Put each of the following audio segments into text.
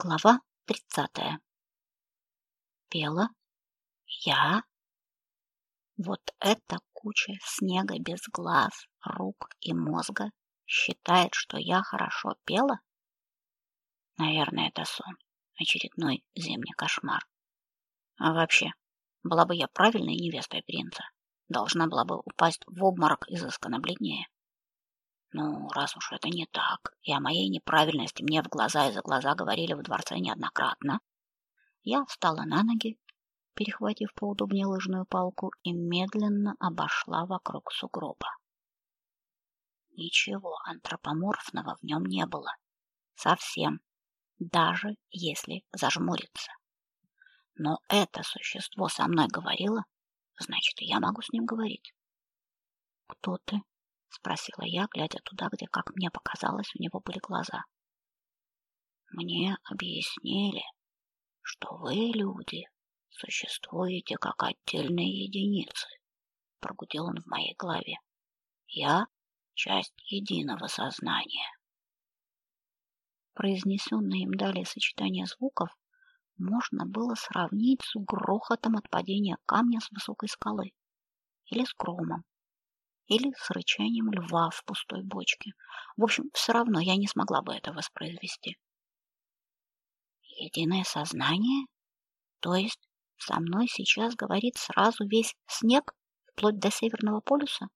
Глава тридцатая. Пела я. Вот эта куча снега без глаз, рук и мозга считает, что я хорошо пела? Наверное, это сон, очередной зимний кошмар. А вообще, была бы я правильной невестой принца, должна была бы упасть в обморок изысканно бледнее. Ну, раз уж это не так, и о моей неправильности мне в глаза и за глаза говорили в дворце неоднократно, я встала на ноги, перехватив поудобнее лыжную палку, и медленно обошла вокруг сугроба. Ничего антропоморфного в нем не было. Совсем. Даже если зажмуриться. Но это существо со мной говорило, значит, я могу с ним говорить. Кто ты? Спросила я, глядя туда, где, как мне показалось, у него были глаза. Мне объяснили, что вы, люди, существуете как отдельные единицы, прогудел он в моей голове. Я часть единого сознания. Произнесенное им далее сочетание звуков можно было сравнить с грохотом от падения камня с высокой скалы или с громом, или с рычанием льва в пустой бочке. В общем, все равно я не смогла бы это воспроизвести. Единое сознание? То есть со мной сейчас говорит сразу весь снег, вплоть до Северного полюса?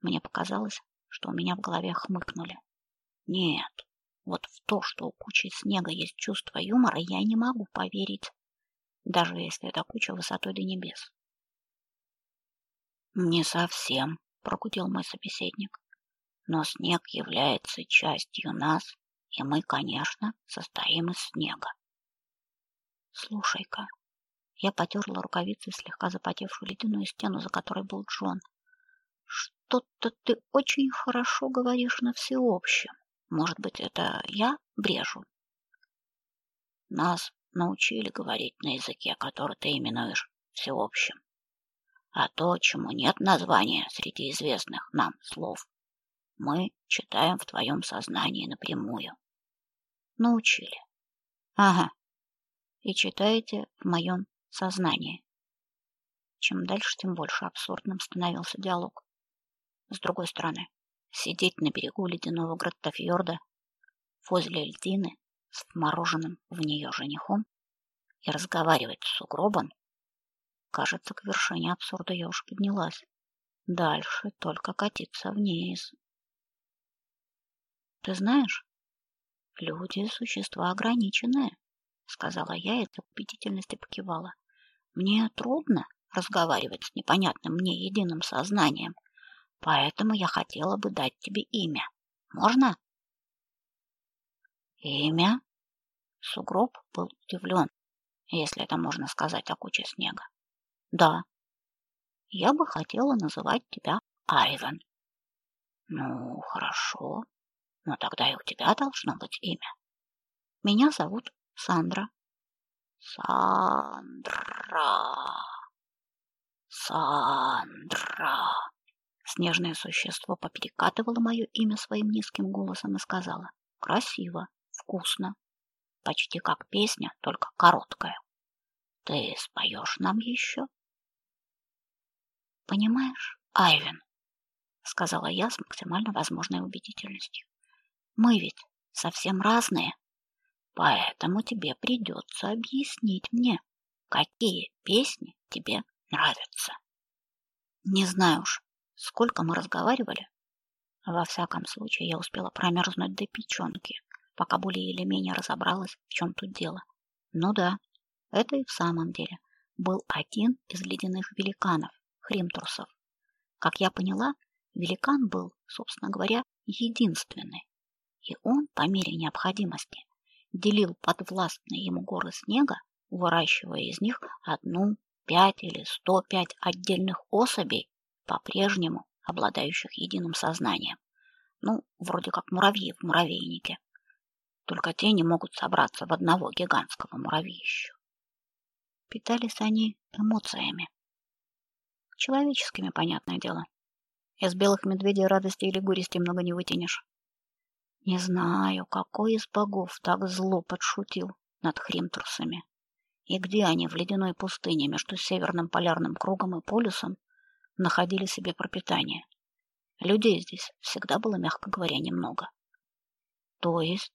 Мне показалось, что у меня в голове хмыкнули. Нет, вот в то, что у кучи снега есть чувство юмора, я не могу поверить, даже если эта куча высотой до небес. Не совсем, прогудел мой собеседник. Но снег является частью нас, и мы, конечно, состоим из снега. Слушай-ка, я потерла рукавицей слегка запотевшую ледяную стену, за которой был Джон. Что-то ты очень хорошо говоришь на всеобщем. Может быть, это я брежу? Нас научили говорить на языке, который ты именуешь всеобщим а то, чему нет названия среди известных нам слов, мы читаем в твоем сознании напрямую. Научили. Ага. И читаете в моем сознании. Чем дальше, тем больше абсурдным становился диалог. С другой стороны, сидеть на берегу ледяного Граттафьорда возле льдины с вмороженным в нее женихом и разговаривать с сугробом Кажется, к вершине абсурда я уж поднялась. Дальше только катиться вниз. Ты знаешь, люди существа ограниченные, сказала я и для убедительности покивала. Мне трудно разговаривать с непонятным мне единым сознанием, поэтому я хотела бы дать тебе имя. Можно? Имя? Сугроб был удивлен, если это можно сказать о куче снега. Да. Я бы хотела называть тебя Айван. Ну, хорошо. Но тогда и у тебя должно быть имя. Меня зовут Сандра. Сандра. Сандра. Снежное существо поперекатывало мое имя своим низким голосом и сказала: "Красиво, вкусно, почти как песня, только короткая. Ты споешь нам еще?» Понимаешь, Айвен, сказала я с максимально возможной убедительностью. Мы ведь совсем разные, поэтому тебе придется объяснить мне, какие песни тебе нравятся. Не знаю уж, сколько мы разговаривали. Во всяком случае, я успела промерзнуть до печенки, пока более или менее разобралась, в чем тут дело. Ну да, это и в самом деле был один из ледяных великанов, хримтурсов. Как я поняла, великан был, собственно говоря, единственный. И он, по мере необходимости, делил подвластные ему горы снега, выращивая из них одну, пять или сто пять отдельных особей, по-прежнему обладающих единым сознанием. Ну, вроде как муравьи в муравейнике. Только те не могут собраться в одного гигантского муравьища. Питались они эмоциями, Человеческими, понятное дело. Из белых медведей радости или горести много не вытянешь. Не знаю, какой из богов так зло подшутил над хримтрусами. И где они в ледяной пустыне между северным полярным кругом и полюсом находили себе пропитание? Людей здесь всегда было, мягко говоря, немного. То есть,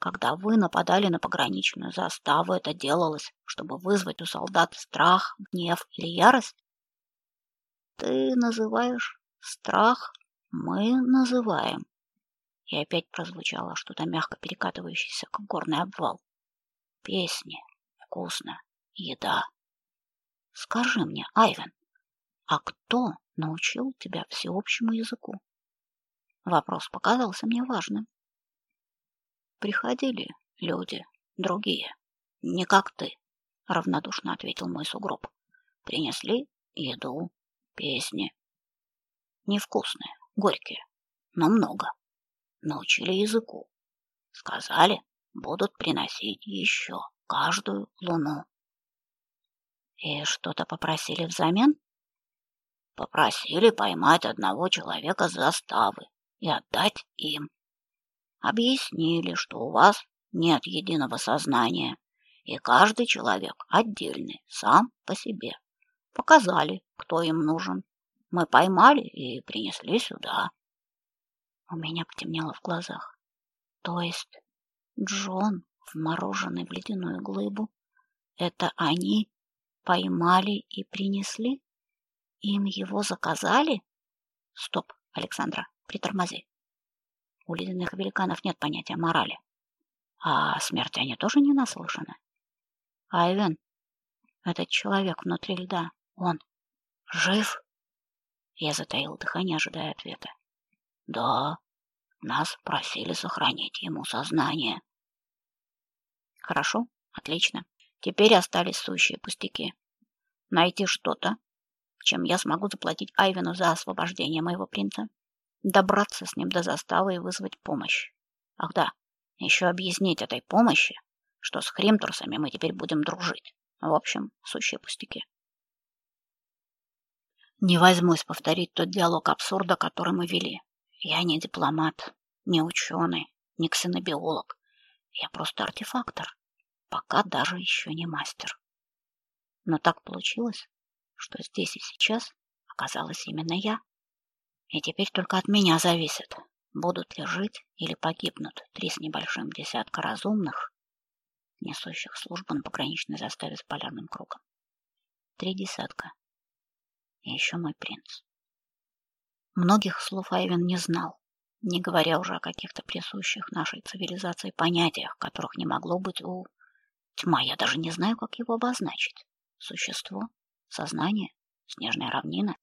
когда вы нападали на пограничную заставу, это делалось, чтобы вызвать у солдат страх, гнев или ярость? Ты называешь страх, мы называем. И опять прозвучало что-то мягко перекатывающееся, как горный обвал. Песни, вкусно, еда. Скажи мне, Айвен, а кто научил тебя всеобщему языку? Вопрос показался мне важным. Приходили люди, другие, не как ты, равнодушно ответил мой сугроб. Принесли еду, песни. Невкусные, горькие, но много. Научили языку. Сказали, будут приносить еще каждую луну. И что-то попросили взамен? Попросили поймать одного человека с заставы и отдать им. Объяснили, что у вас нет единого сознания, и каждый человек отдельный, сам по себе. Показали, кто им нужен. Мы поймали и принесли сюда. У меня потемнело в глазах. То есть Джон, вмороженный в ледяную глыбу, это они поймали и принесли? Им его заказали? Стоп, Александра, притормози. У ледяных великанов нет понятия морали. А о смерти они тоже не наслышаны. Айвен, этот человек внутри льда, он жив? Я затаил дыхание, ожидая ответа. Да, нас просили сохранить ему сознание. Хорошо, отлично. Теперь остались сущие пустяки. Найти что-то, чем я смогу заплатить Айвену за освобождение моего принца, добраться с ним до заставы и вызвать помощь. Ах да, еще объяснить этой помощи, что с хримтурсами мы теперь будем дружить. В общем, сущие пустяки. Не возьмусь повторить тот диалог абсурда, который мы вели. Я не дипломат, не ученый, не ксенобиолог. Я просто артефактор, пока даже еще не мастер. Но так получилось, что здесь и сейчас оказалась именно я. И теперь только от меня зависит, будут ли жить или погибнут три с небольшим десятка разумных, несущих службу на пограничной заставе с полярным кругом. Три десятка. И еще мой принц. Многих слов Айвен не знал, не говоря уже о каких-то присущих нашей цивилизации понятиях, которых не могло быть у тьма. Я даже не знаю, как его обозначить. Существо, сознание, снежная равнина.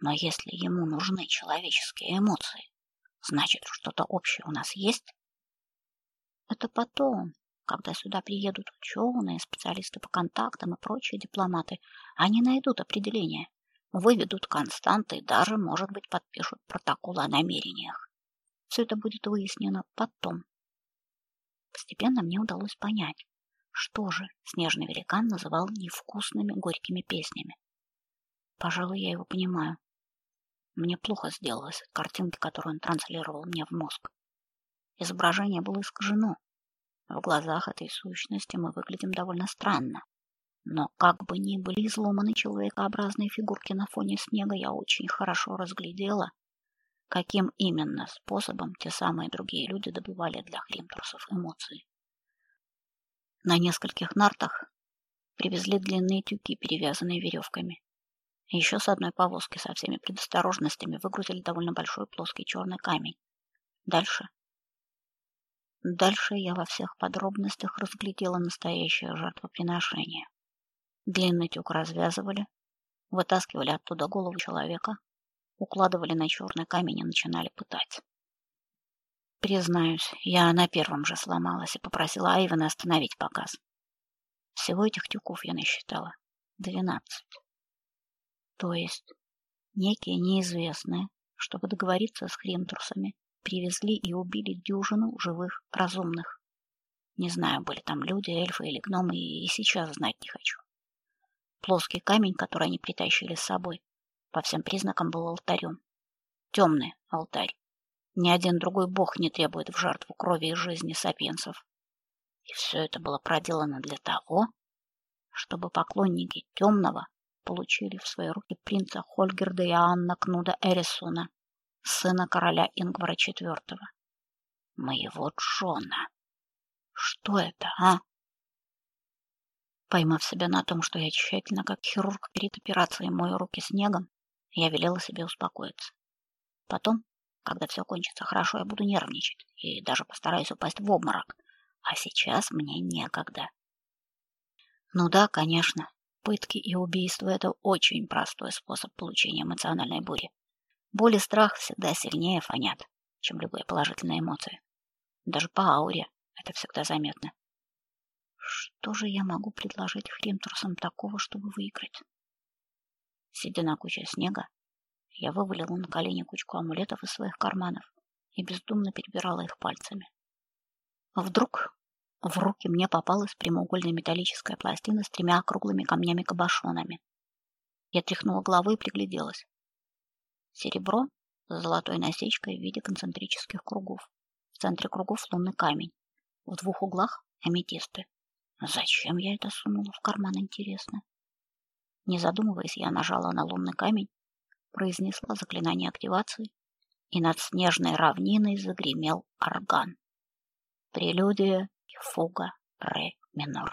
Но если ему нужны человеческие эмоции, значит, что-то общее у нас есть. Это потом, когда сюда приедут ученые, специалисты по контактам и прочие дипломаты, они найдут определение выведут константы и даже, может быть, подпишут протокол о намерениях. Все это будет выяснено потом. Постепенно мне удалось понять, что же снежный великан называл невкусными горькими песнями. Пожалуй, я его понимаю. Мне плохо сделалось от картинки, которую он транслировал мне в мозг. Изображение было искажено. В глазах этой сущности мы выглядим довольно странно. Но как бы ни были изломаны человекообразные фигурки на фоне снега, я очень хорошо разглядела, каким именно способом те самые другие люди добывали для хримтрусов эмоции. На нескольких нартах привезли длинные тюки, перевязанные веревками. Еще с одной повозки со всеми предосторожностями выгрузили довольно большой плоский черный камень. Дальше Дальше я во всех подробностях разглядела настоящее жертвоприношение. Длинный тюк развязывали, вытаскивали оттуда голову человека, укладывали на черный камень и начинали пытать. Признаюсь, я на первом же сломалась и попросила Айвена остановить показ. Всего этих тюков я насчитала двенадцать. То есть некие неизвестные, чтобы договориться с хремтрусами, привезли и убили дюжину живых разумных. Не знаю, были там люди, эльфы или гномы, и сейчас знать не хочу. Плоский камень, который они притащили с собой, по всем признакам был алтарем. Темный алтарь. Ни один другой бог не требует в жертву крови и жизни сапиенсов. И все это было проделано для того, чтобы поклонники темного получили в свои руки принца Хольгерда и Анна Кнуда Эрисона, сына короля Ингвара IV. Моего Джона. Что это, а? Поймав себя на том, что я тщательно, как хирург перед операцией, мою руки снегом, я велела себе успокоиться. Потом, когда все кончится хорошо, я буду нервничать и даже постараюсь упасть в обморок. А сейчас мне некогда. Ну да, конечно, пытки и убийства это очень простой способ получения эмоциональной бури. Боль и страх всегда сильнее фонят, чем любые положительные эмоции. Даже по ауре это всегда заметно. Что же я могу предложить хримтрусам такого, чтобы выиграть? Сидя на куче снега, я вывалила на колени кучку амулетов из своих карманов и бездумно перебирала их пальцами. Вдруг в руки мне попалась прямоугольная металлическая пластина с тремя круглыми камнями-кабошонами. Я тряхнула головой и пригляделась. Серебро с золотой насечкой в виде концентрических кругов. В центре кругов лунный камень. В двух углах аметисты. Зачем я это сунула в карман, интересно? Не задумываясь, я нажала на лунный камень, произнесла заклинание активации, и над снежной равниной загремел орган. Прелюдия и фуга ре минор.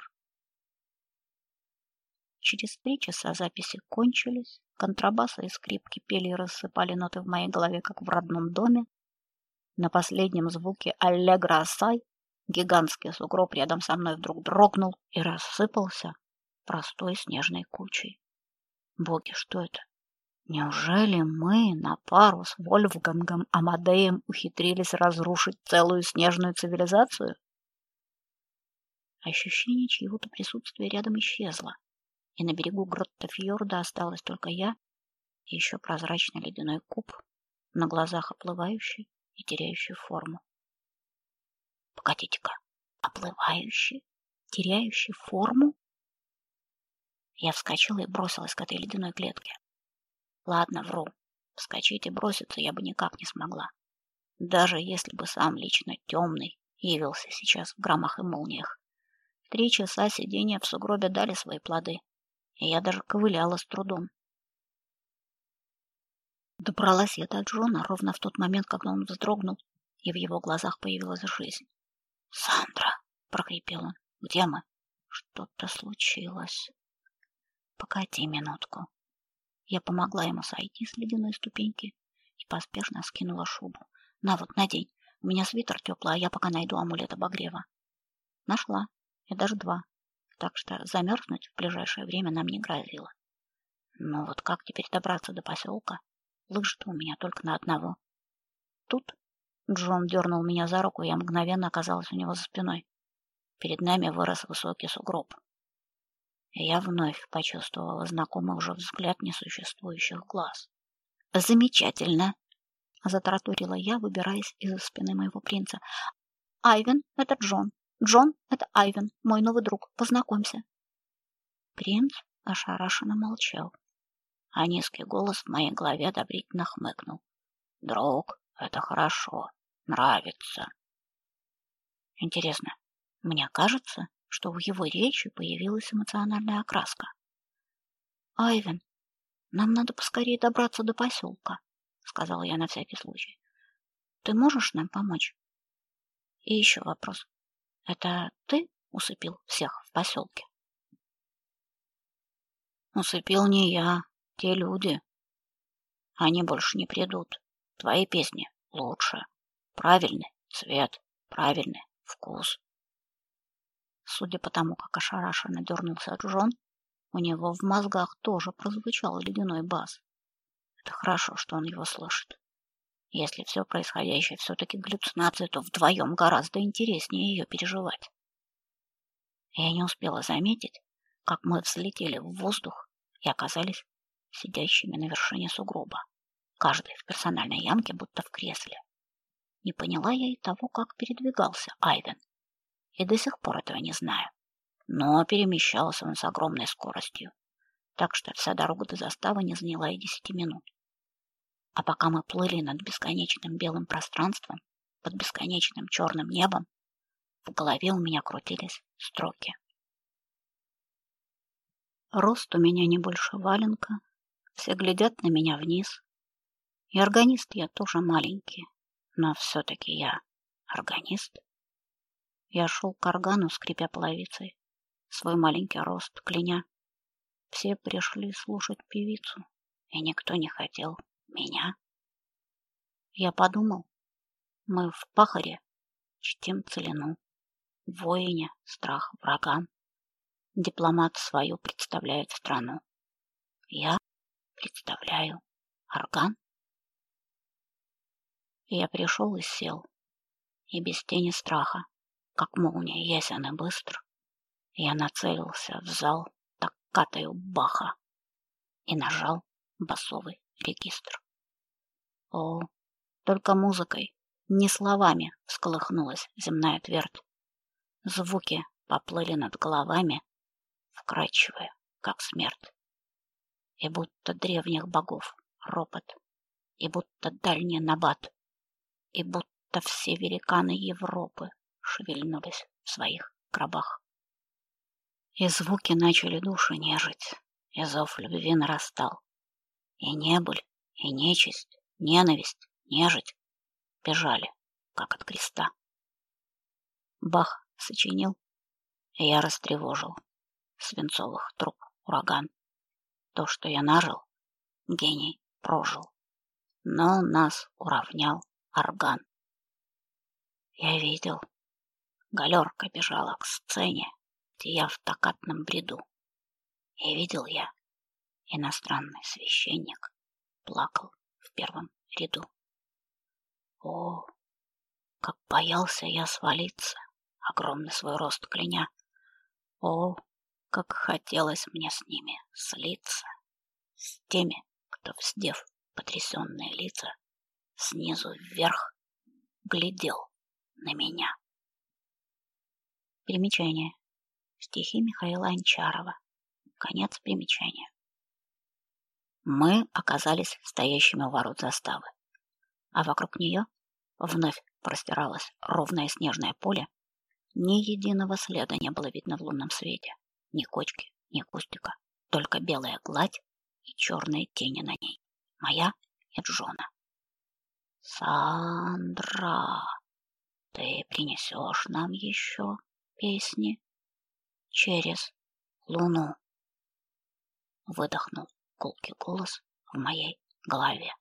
Через три часа записи кончились, контрабасы и скрипки пели и рассыпали ноты в моей голове, как в родном доме. На последнем звуке «Аллегро Асай» гигантский сугроб рядом со мной вдруг дрогнул и рассыпался простой снежной кучей. Боги, что это? Неужели мы на пару с Вольфгангом Амадеем ухитрились разрушить целую снежную цивилизацию? Ощущение чьего-то присутствия рядом исчезло, и на берегу Гроттофьорда осталась только я и еще прозрачный ледяной куб, на глазах оплывающий и теряющий форму. Погодите-ка, оплывающий, теряющий форму? Я вскочила и бросилась к этой ледяной клетке. Ладно, вру. Вскочить и броситься я бы никак не смогла. Даже если бы сам лично темный явился сейчас в громах и молниях. Три часа сидения в сугробе дали свои плоды, я даже ковыляла с трудом. Добралась я до Джона ровно в тот момент, когда он вздрогнул, и в его глазах появилась жизнь. «Сандра!» — прохрипел он. «Где мы?» «Что-то случилось». «Погоди минутку». Я помогла ему сойти с ледяной ступеньки и поспешно скинула шубу. «На вот, надень. У меня свитер теплый, а я пока найду амулет обогрева». Нашла и даже два, так что замерзнуть в ближайшее время нам не грозило. Но вот как теперь добраться до поселка? Лыжи-то у меня только на одного. Тут Джон дернул меня за руку, и я мгновенно оказалась у него за спиной. Перед нами вырос высокий сугроб. Я вновь почувствовала знакомый уже взгляд несуществующих глаз. «Замечательно!» — затараторила я, выбираясь из-за спины моего принца. «Айвен — это Джон. Джон — это Айвен, мой новый друг. Познакомься. Принц ошарашенно молчал, а низкий голос в моей голове одобрительно хмыкнул. Друг, это хорошо, нравится. Интересно, мне кажется, что в его речи появилась эмоциональная окраска. Айвен, нам надо поскорее добраться до поселка, сказала я на всякий случай. Ты можешь нам помочь? И еще вопрос. Это ты усыпил всех в поселке? Усыпил не я, те люди. Они больше не придут. Твои песни лучше. Правильный цвет, правильный вкус. Судя по тому, как ошарашенно дернулся Джон, у него в мозгах тоже прозвучал ледяной бас. Это хорошо, что он его слышит. Если все происходящее все-таки галлюцинация, то вдвоем гораздо интереснее ее переживать. Я не успела заметить, как мы взлетели в воздух и оказались сидящими на вершине сугроба, каждый в персональной ямке, будто в кресле. Не поняла я и того, как передвигался Айвен, и до сих пор этого не знаю. Но перемещался он с огромной скоростью, так что вся дорога до заставы не заняла и десяти минут. А пока мы плыли над бесконечным белым пространством, под бесконечным черным небом, в голове у меня крутились строки. Рост у меня не больше валенка, все глядят на меня вниз. И органист я тоже маленький, но все-таки я органист. Я шел к органу, скрипя половицей, свой маленький рост кляня. Все пришли слушать певицу, и никто не хотел меня. Я подумал, мы в пахаре чтим целину, воине страх врагам. Дипломат свою представляет страну. Я представляю орган. Я пришел и сел, и без тени страха, как молния ясен и быстр, я нацелился в зал, так катаю баха, и нажал басовый регистр. О, только музыкой, не словами всколыхнулась земная твердь. Звуки поплыли над головами, вкрадчивые, как смерть. И будто древних богов ропот, и будто дальний набат, и будто все великаны Европы шевельнулись в своих гробах. И звуки начали души нежить, и зов любви нарастал. И небыль, и нечисть, ненависть, нежить бежали, как от креста. Бах сочинил, и я растревожил свинцовых труб ураган. То, что я нажил, гений прожил, но нас уравнял орган. Я видел, галерка бежала к сцене, где я в токатном бреду. И видел я, иностранный священник плакал в первом ряду. О, как боялся я свалиться, огромный свой рост кляня. О, как хотелось мне с ними слиться, с теми, кто, вздев потрясенные лица, снизу вверх глядел на меня. Примечание. Стихи Михаила Анчарова. Конец примечания. Мы оказались стоящими у ворот заставы, а вокруг нее вновь простиралось ровное снежное поле. Ни единого следа не было видно в лунном свете, ни кочки, ни кустика, только белая гладь и черные тени на ней. Моя и Джона. Сандра, ты принесешь нам еще песни через луну. Выдохнул колкий голос в моей голове.